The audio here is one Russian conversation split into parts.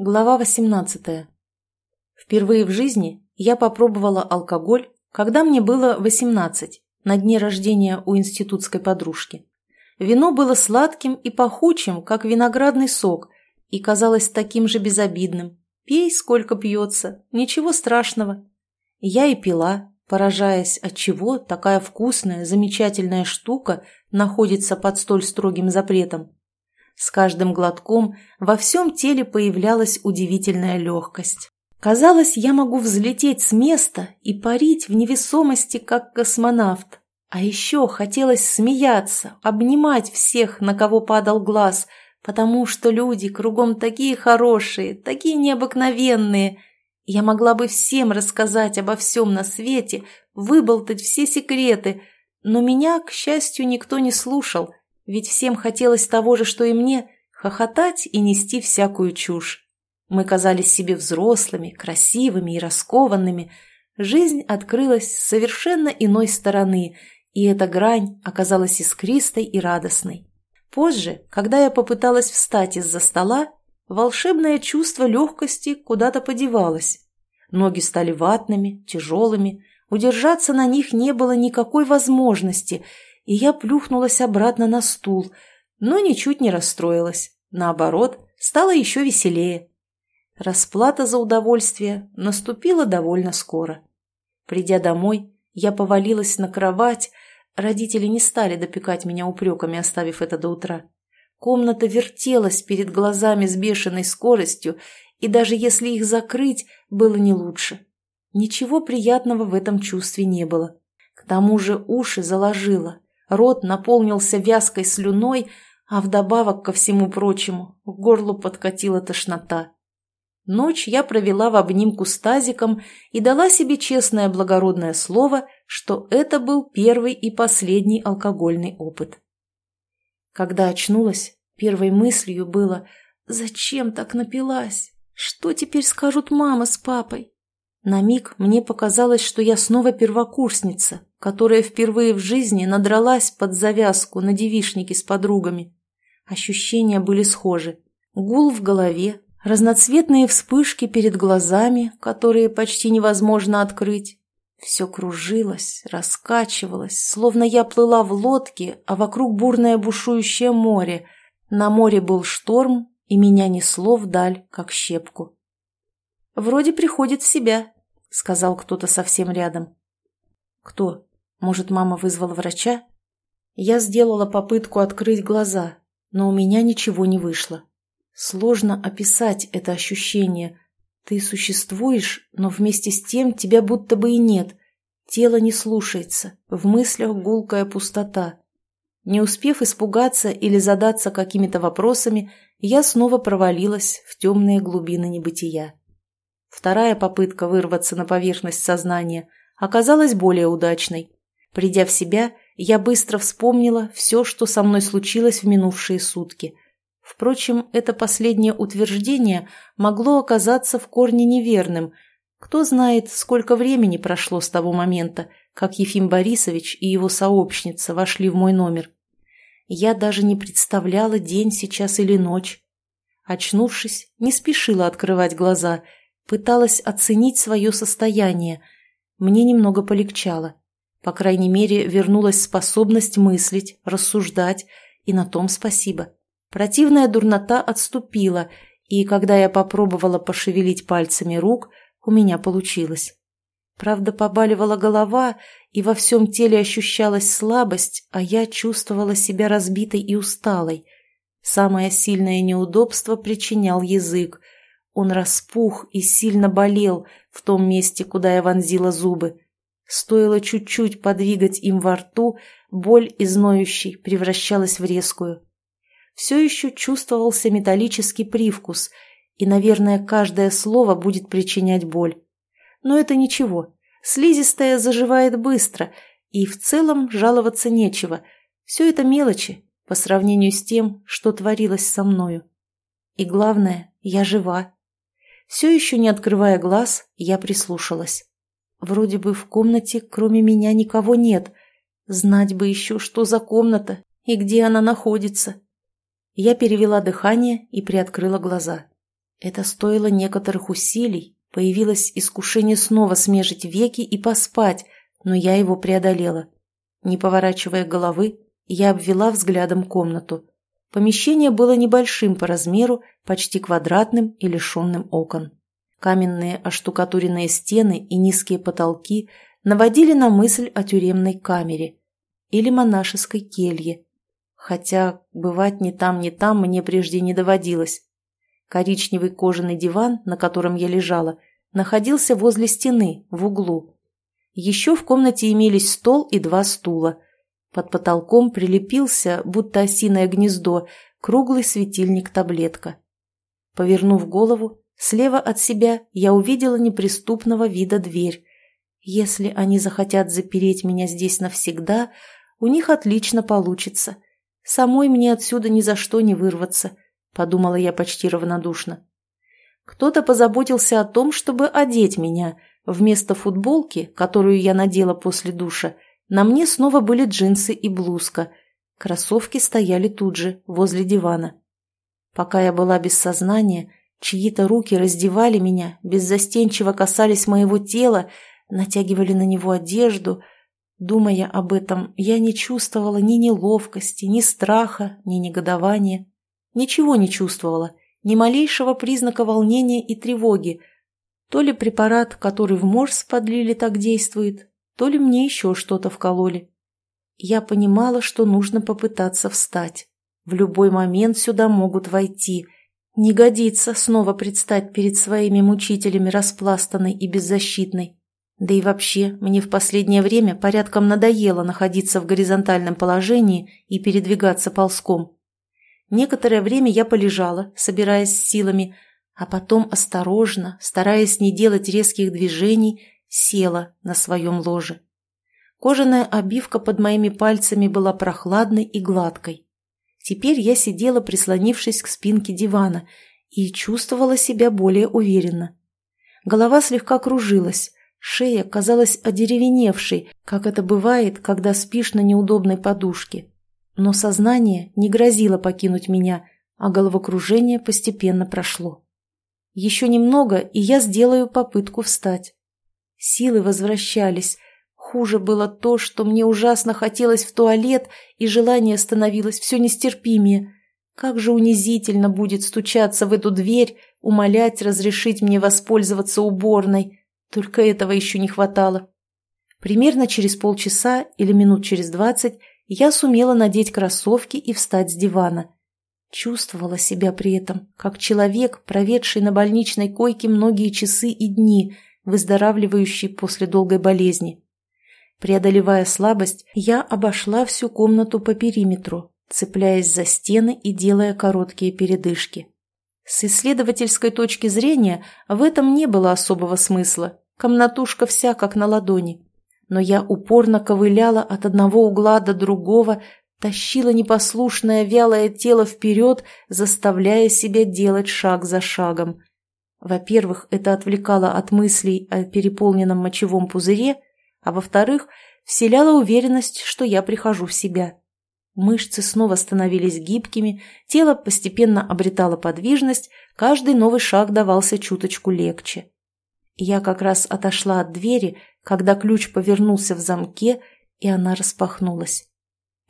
Глава 18. Впервые в жизни я попробовала алкоголь, когда мне было 18, на дне рождения у институтской подружки. Вино было сладким и пахучим, как виноградный сок, и казалось таким же безобидным. Пей, сколько пьется, ничего страшного. Я и пила, поражаясь, отчего такая вкусная, замечательная штука находится под столь строгим запретом. С каждым глотком во всем теле появлялась удивительная легкость. Казалось, я могу взлететь с места и парить в невесомости, как космонавт. А еще хотелось смеяться, обнимать всех, на кого падал глаз, потому что люди кругом такие хорошие, такие необыкновенные. Я могла бы всем рассказать обо всем на свете, выболтать все секреты, но меня, к счастью, никто не слушал, ведь всем хотелось того же, что и мне – хохотать и нести всякую чушь. Мы казались себе взрослыми, красивыми и раскованными. Жизнь открылась с совершенно иной стороны, и эта грань оказалась искристой и радостной. Позже, когда я попыталась встать из-за стола, волшебное чувство легкости куда-то подевалось. Ноги стали ватными, тяжелыми, удержаться на них не было никакой возможности – и я плюхнулась обратно на стул, но ничуть не расстроилась. Наоборот, стало еще веселее. Расплата за удовольствие наступила довольно скоро. Придя домой, я повалилась на кровать, родители не стали допекать меня упреками, оставив это до утра. Комната вертелась перед глазами с бешеной скоростью, и даже если их закрыть, было не лучше. Ничего приятного в этом чувстве не было. К тому же уши заложило, Рот наполнился вязкой слюной, а вдобавок ко всему прочему к горлу подкатила тошнота. Ночь я провела в обнимку с тазиком и дала себе честное благородное слово, что это был первый и последний алкогольный опыт. Когда очнулась, первой мыслью было «Зачем так напилась? Что теперь скажут мама с папой?» На миг мне показалось, что я снова первокурсница, которая впервые в жизни надралась под завязку на девишнике с подругами. Ощущения были схожи. Гул в голове, разноцветные вспышки перед глазами, которые почти невозможно открыть. Все кружилось, раскачивалось, словно я плыла в лодке, а вокруг бурное бушующее море. На море был шторм, и меня несло вдаль, как щепку. «Вроде приходит в себя», — сказал кто-то совсем рядом. «Кто? Может, мама вызвала врача?» Я сделала попытку открыть глаза, но у меня ничего не вышло. Сложно описать это ощущение. Ты существуешь, но вместе с тем тебя будто бы и нет. Тело не слушается, в мыслях гулкая пустота. Не успев испугаться или задаться какими-то вопросами, я снова провалилась в темные глубины небытия. Вторая попытка вырваться на поверхность сознания оказалась более удачной. Придя в себя, я быстро вспомнила все, что со мной случилось в минувшие сутки. Впрочем, это последнее утверждение могло оказаться в корне неверным. Кто знает, сколько времени прошло с того момента, как Ефим Борисович и его сообщница вошли в мой номер. Я даже не представляла день сейчас или ночь. Очнувшись, не спешила открывать глаза – Пыталась оценить свое состояние. Мне немного полегчало. По крайней мере, вернулась способность мыслить, рассуждать, и на том спасибо. Противная дурнота отступила, и когда я попробовала пошевелить пальцами рук, у меня получилось. Правда, побаливала голова, и во всем теле ощущалась слабость, а я чувствовала себя разбитой и усталой. Самое сильное неудобство причинял язык – он распух и сильно болел в том месте, куда я вонзила зубы. Стоило чуть-чуть подвигать им во рту, боль из ноющей превращалась в резкую. Все еще чувствовался металлический привкус, и, наверное, каждое слово будет причинять боль. Но это ничего. Слизистая заживает быстро, и в целом жаловаться нечего. Все это мелочи по сравнению с тем, что творилось со мною. И главное, я жива. Все еще не открывая глаз, я прислушалась. Вроде бы в комнате кроме меня никого нет. Знать бы еще, что за комната и где она находится. Я перевела дыхание и приоткрыла глаза. Это стоило некоторых усилий, появилось искушение снова смежить веки и поспать, но я его преодолела. Не поворачивая головы, я обвела взглядом комнату. Помещение было небольшим по размеру, почти квадратным и лишенным окон. Каменные оштукатуренные стены и низкие потолки наводили на мысль о тюремной камере или монашеской келье, хотя бывать ни там, ни там мне прежде не доводилось. Коричневый кожаный диван, на котором я лежала, находился возле стены, в углу. Еще в комнате имелись стол и два стула. Под потолком прилепился, будто осиное гнездо, круглый светильник-таблетка. Повернув голову, слева от себя я увидела неприступного вида дверь. Если они захотят запереть меня здесь навсегда, у них отлично получится. Самой мне отсюда ни за что не вырваться, подумала я почти равнодушно. Кто-то позаботился о том, чтобы одеть меня. Вместо футболки, которую я надела после душа, на мне снова были джинсы и блузка. Кроссовки стояли тут же, возле дивана. Пока я была без сознания, чьи-то руки раздевали меня, беззастенчиво касались моего тела, натягивали на него одежду. Думая об этом, я не чувствовала ни неловкости, ни страха, ни негодования. Ничего не чувствовала, ни малейшего признака волнения и тревоги. То ли препарат, который в морс подлили, так действует, то ли мне еще что-то вкололи. Я понимала, что нужно попытаться встать. В любой момент сюда могут войти. Не годится снова предстать перед своими мучителями распластанной и беззащитной. Да и вообще, мне в последнее время порядком надоело находиться в горизонтальном положении и передвигаться ползком. Некоторое время я полежала, собираясь с силами, а потом осторожно, стараясь не делать резких движений, села на своем ложе. Кожаная обивка под моими пальцами была прохладной и гладкой. Теперь я сидела, прислонившись к спинке дивана, и чувствовала себя более уверенно. Голова слегка кружилась, шея казалась одеревеневшей, как это бывает, когда спишь на неудобной подушке. Но сознание не грозило покинуть меня, а головокружение постепенно прошло. Еще немного, и я сделаю попытку встать. Силы возвращались. Хуже было то, что мне ужасно хотелось в туалет, и желание становилось все нестерпимее. Как же унизительно будет стучаться в эту дверь, умолять разрешить мне воспользоваться уборной. Только этого еще не хватало. Примерно через полчаса или минут через двадцать я сумела надеть кроссовки и встать с дивана. Чувствовала себя при этом, как человек, проведший на больничной койке многие часы и дни – выздоравливающий после долгой болезни. Преодолевая слабость, я обошла всю комнату по периметру, цепляясь за стены и делая короткие передышки. С исследовательской точки зрения в этом не было особого смысла, комнатушка вся как на ладони. Но я упорно ковыляла от одного угла до другого, тащила непослушное вялое тело вперед, заставляя себя делать шаг за шагом. Во-первых, это отвлекало от мыслей о переполненном мочевом пузыре, а во-вторых, вселяло уверенность, что я прихожу в себя. Мышцы снова становились гибкими, тело постепенно обретало подвижность, каждый новый шаг давался чуточку легче. Я как раз отошла от двери, когда ключ повернулся в замке, и она распахнулась.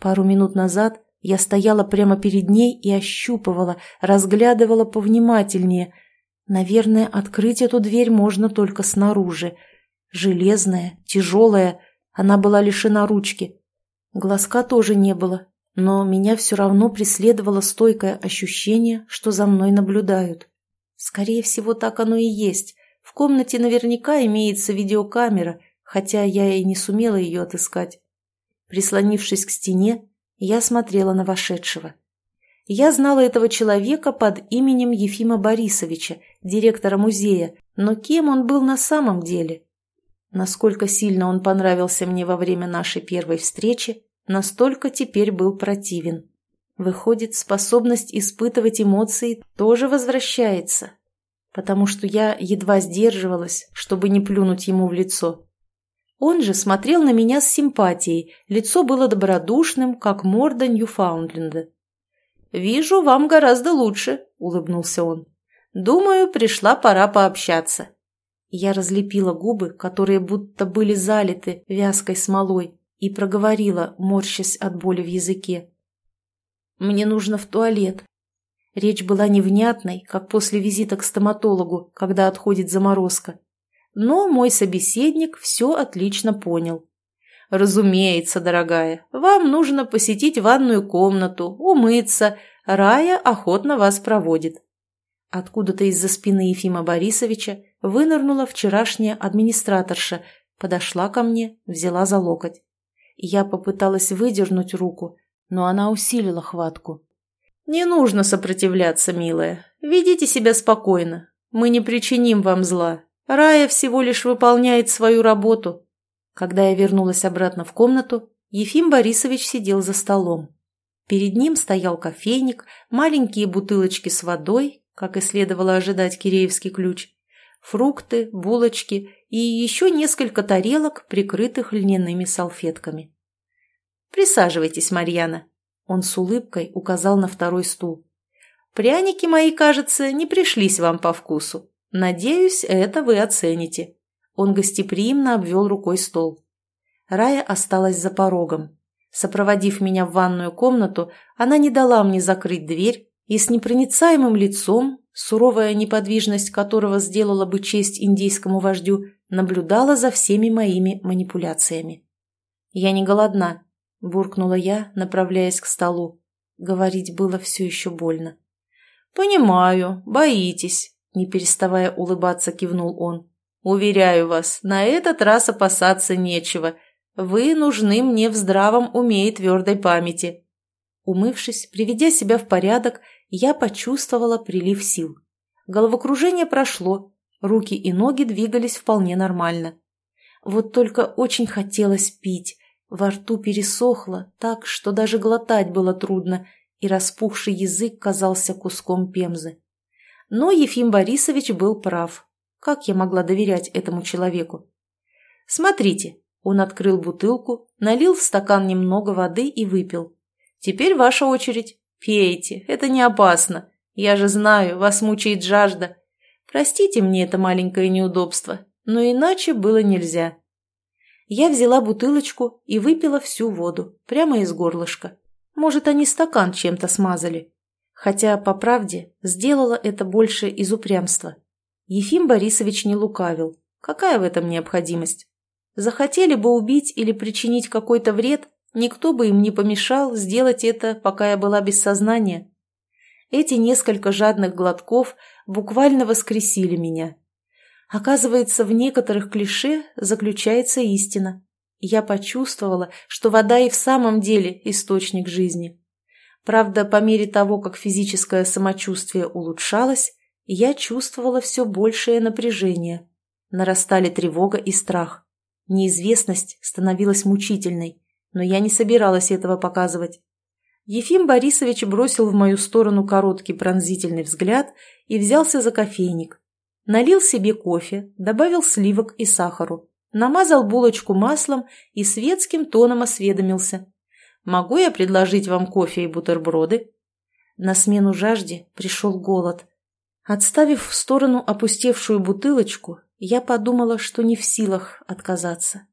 Пару минут назад я стояла прямо перед ней и ощупывала, разглядывала повнимательнее – Наверное, открыть эту дверь можно только снаружи. Железная, тяжелая, она была лишена ручки. Глазка тоже не было, но меня все равно преследовало стойкое ощущение, что за мной наблюдают. Скорее всего, так оно и есть. В комнате наверняка имеется видеокамера, хотя я и не сумела ее отыскать. Прислонившись к стене, я смотрела на вошедшего. Я знала этого человека под именем Ефима Борисовича, директора музея, но кем он был на самом деле? Насколько сильно он понравился мне во время нашей первой встречи, настолько теперь был противен. Выходит, способность испытывать эмоции тоже возвращается, потому что я едва сдерживалась, чтобы не плюнуть ему в лицо. Он же смотрел на меня с симпатией, лицо было добродушным, как морда Ньюфаундленда. «Вижу, вам гораздо лучше», — улыбнулся он. Думаю, пришла пора пообщаться». Я разлепила губы, которые будто были залиты вязкой смолой, и проговорила, морщась от боли в языке. «Мне нужно в туалет». Речь была невнятной, как после визита к стоматологу, когда отходит заморозка. Но мой собеседник все отлично понял. «Разумеется, дорогая, вам нужно посетить ванную комнату, умыться. Рая охотно вас проводит». Откуда-то из-за спины Ефима Борисовича вынырнула вчерашняя администраторша, подошла ко мне, взяла за локоть. Я попыталась выдернуть руку, но она усилила хватку. «Не нужно сопротивляться, милая. Ведите себя спокойно. Мы не причиним вам зла. Рая всего лишь выполняет свою работу». Когда я вернулась обратно в комнату, Ефим Борисович сидел за столом. Перед ним стоял кофейник, маленькие бутылочки с водой, как и следовало ожидать киреевский ключ, фрукты, булочки и еще несколько тарелок, прикрытых льняными салфетками. «Присаживайтесь, Марьяна», — он с улыбкой указал на второй стул. «Пряники мои, кажется, не пришлись вам по вкусу. Надеюсь, это вы оцените». Он гостеприимно обвел рукой стол. Рая осталась за порогом. Сопроводив меня в ванную комнату, она не дала мне закрыть дверь, и с непроницаемым лицом, суровая неподвижность которого сделала бы честь индейскому вождю, наблюдала за всеми моими манипуляциями. «Я не голодна», — буркнула я, направляясь к столу. Говорить было все еще больно. «Понимаю, боитесь», — не переставая улыбаться, кивнул он. «Уверяю вас, на этот раз опасаться нечего. Вы нужны мне в здравом уме и твердой памяти». Умывшись, приведя себя в порядок, я почувствовала прилив сил. Головокружение прошло, руки и ноги двигались вполне нормально. Вот только очень хотелось пить, во рту пересохло так, что даже глотать было трудно, и распухший язык казался куском пемзы. Но Ефим Борисович был прав. Как я могла доверять этому человеку? «Смотрите», — он открыл бутылку, налил в стакан немного воды и выпил. «Теперь ваша очередь. «Пейте, это не опасно. Я же знаю, вас мучает жажда. Простите мне это маленькое неудобство, но иначе было нельзя». Я взяла бутылочку и выпила всю воду, прямо из горлышка. Может, они стакан чем-то смазали. Хотя, по правде, сделала это больше из упрямства. Ефим Борисович не лукавил. Какая в этом необходимость? Захотели бы убить или причинить какой-то вред, Никто бы им не помешал сделать это, пока я была без сознания. Эти несколько жадных глотков буквально воскресили меня. Оказывается, в некоторых клише заключается истина. Я почувствовала, что вода и в самом деле источник жизни. Правда, по мере того, как физическое самочувствие улучшалось, я чувствовала все большее напряжение. Нарастали тревога и страх. Неизвестность становилась мучительной но я не собиралась этого показывать. Ефим Борисович бросил в мою сторону короткий пронзительный взгляд и взялся за кофейник. Налил себе кофе, добавил сливок и сахару, намазал булочку маслом и светским тоном осведомился. «Могу я предложить вам кофе и бутерброды?» На смену жажде пришел голод. Отставив в сторону опустевшую бутылочку, я подумала, что не в силах отказаться.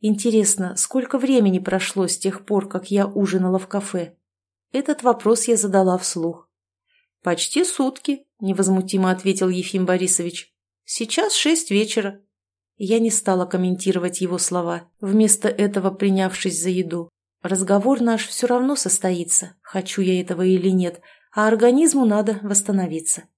Интересно, сколько времени прошло с тех пор, как я ужинала в кафе? Этот вопрос я задала вслух. «Почти сутки», — невозмутимо ответил Ефим Борисович. «Сейчас шесть вечера». Я не стала комментировать его слова, вместо этого принявшись за еду. Разговор наш все равно состоится, хочу я этого или нет, а организму надо восстановиться.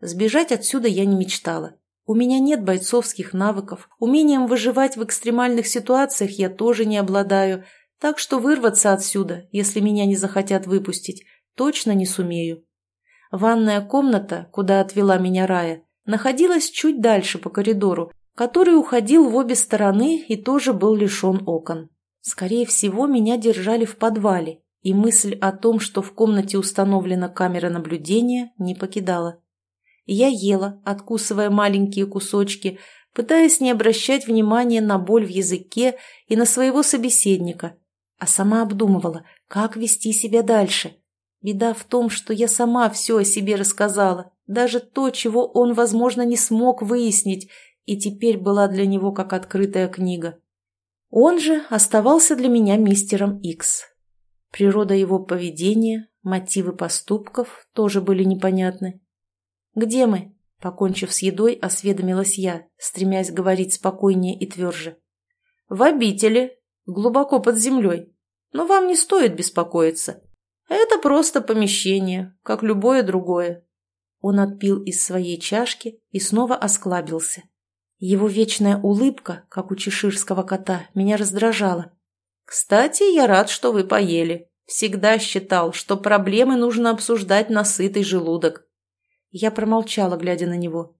Сбежать отсюда я не мечтала. У меня нет бойцовских навыков, умением выживать в экстремальных ситуациях я тоже не обладаю, так что вырваться отсюда, если меня не захотят выпустить, точно не сумею. Ванная комната, куда отвела меня Рая, находилась чуть дальше по коридору, который уходил в обе стороны и тоже был лишен окон. Скорее всего, меня держали в подвале, и мысль о том, что в комнате установлена камера наблюдения, не покидала. Я ела, откусывая маленькие кусочки, пытаясь не обращать внимания на боль в языке и на своего собеседника, а сама обдумывала, как вести себя дальше. Беда в том, что я сама все о себе рассказала, даже то, чего он, возможно, не смог выяснить, и теперь была для него как открытая книга. Он же оставался для меня мистером Икс. Природа его поведения, мотивы поступков тоже были непонятны. «Где мы?» – покончив с едой, осведомилась я, стремясь говорить спокойнее и тверже. «В обители, глубоко под землей. Но вам не стоит беспокоиться. Это просто помещение, как любое другое». Он отпил из своей чашки и снова осклабился. Его вечная улыбка, как у чеширского кота, меня раздражала. «Кстати, я рад, что вы поели. Всегда считал, что проблемы нужно обсуждать на сытый желудок». Я промолчала, глядя на него.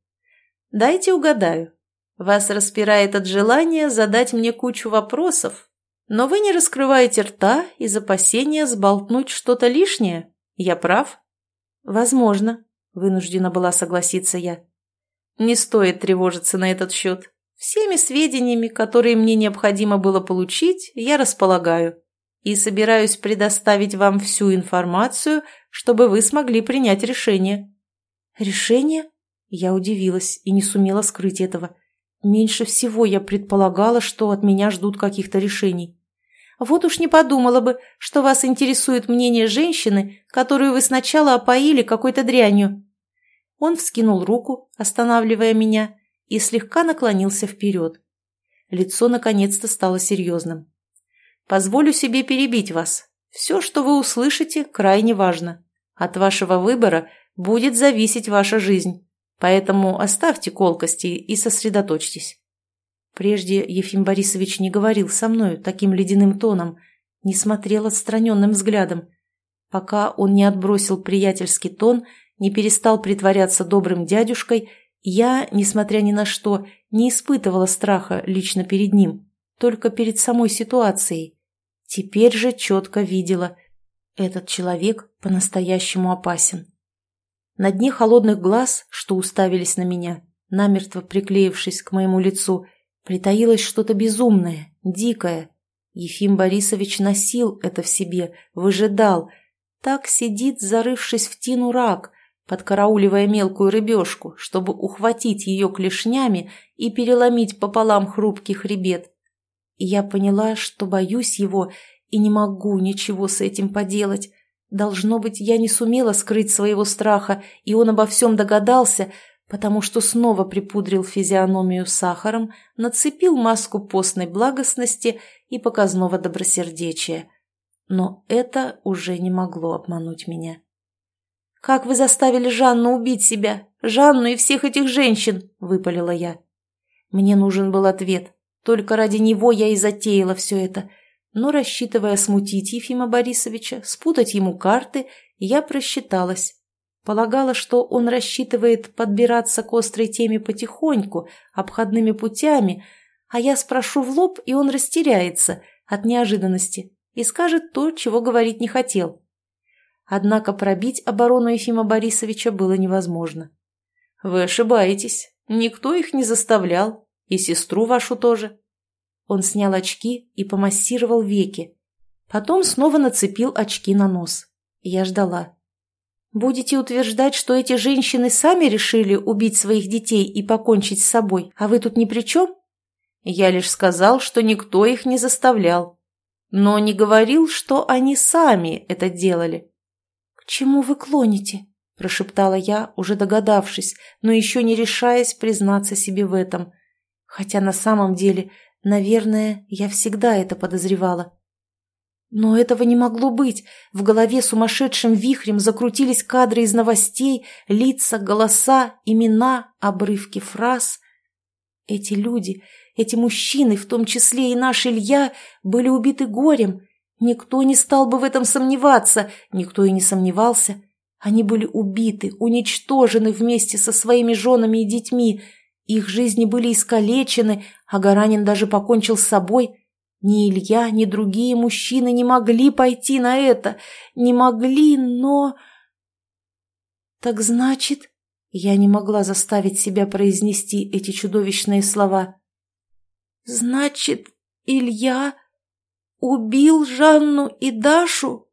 «Дайте угадаю. Вас распирает от желания задать мне кучу вопросов, но вы не раскрываете рта из опасения сболтнуть что-то лишнее. Я прав?» «Возможно», — вынуждена была согласиться я. Не стоит тревожиться на этот счет. Всеми сведениями, которые мне необходимо было получить, я располагаю. И собираюсь предоставить вам всю информацию, чтобы вы смогли принять решение. Решение? Я удивилась и не сумела скрыть этого. Меньше всего я предполагала, что от меня ждут каких-то решений. Вот уж не подумала бы, что вас интересует мнение женщины, которую вы сначала опоили какой-то дрянью, он вскинул руку, останавливая меня, и слегка наклонился вперед. Лицо наконец-то стало серьезным. «Позволю себе перебить вас. Все, что вы услышите, крайне важно. От вашего выбора будет зависеть ваша жизнь. Поэтому оставьте колкости и сосредоточьтесь». Прежде Ефим Борисович не говорил со мною таким ледяным тоном, не смотрел отстраненным взглядом. Пока он не отбросил приятельский тон не перестал притворяться добрым дядюшкой, я, несмотря ни на что, не испытывала страха лично перед ним, только перед самой ситуацией. Теперь же четко видела, этот человек по-настоящему опасен. На дне холодных глаз, что уставились на меня, намертво приклеившись к моему лицу, притаилось что-то безумное, дикое. Ефим Борисович носил это в себе, выжидал. Так сидит, зарывшись в тину рак, подкарауливая мелкую рыбешку, чтобы ухватить ее клешнями и переломить пополам хрупкий хребет. И я поняла, что боюсь его и не могу ничего с этим поделать. Должно быть, я не сумела скрыть своего страха, и он обо всем догадался, потому что снова припудрил физиономию сахаром, нацепил маску постной благостности и показного добросердечия. Но это уже не могло обмануть меня. «Как вы заставили Жанну убить себя? Жанну и всех этих женщин!» – выпалила я. Мне нужен был ответ. Только ради него я и затеяла все это. Но, рассчитывая смутить Ефима Борисовича, спутать ему карты, я просчиталась. Полагала, что он рассчитывает подбираться к острой теме потихоньку, обходными путями, а я спрошу в лоб, и он растеряется от неожиданности и скажет то, чего говорить не хотел. Однако пробить оборону Ефима Борисовича было невозможно. «Вы ошибаетесь. Никто их не заставлял. И сестру вашу тоже». Он снял очки и помассировал веки. Потом снова нацепил очки на нос. Я ждала. «Будете утверждать, что эти женщины сами решили убить своих детей и покончить с собой, а вы тут ни при чем?» Я лишь сказал, что никто их не заставлял. Но не говорил, что они сами это делали чему вы клоните?» – прошептала я, уже догадавшись, но еще не решаясь признаться себе в этом. Хотя на самом деле, наверное, я всегда это подозревала. Но этого не могло быть. В голове сумасшедшим вихрем закрутились кадры из новостей, лица, голоса, имена, обрывки фраз. Эти люди, эти мужчины, в том числе и наш Илья, были убиты горем, Никто не стал бы в этом сомневаться, никто и не сомневался. Они были убиты, уничтожены вместе со своими женами и детьми. Их жизни были искалечены, а Гаранин даже покончил с собой. Ни Илья, ни другие мужчины не могли пойти на это. Не могли, но... Так значит... Я не могла заставить себя произнести эти чудовищные слова. «Значит, Илья...» убил Жанну и Дашу?»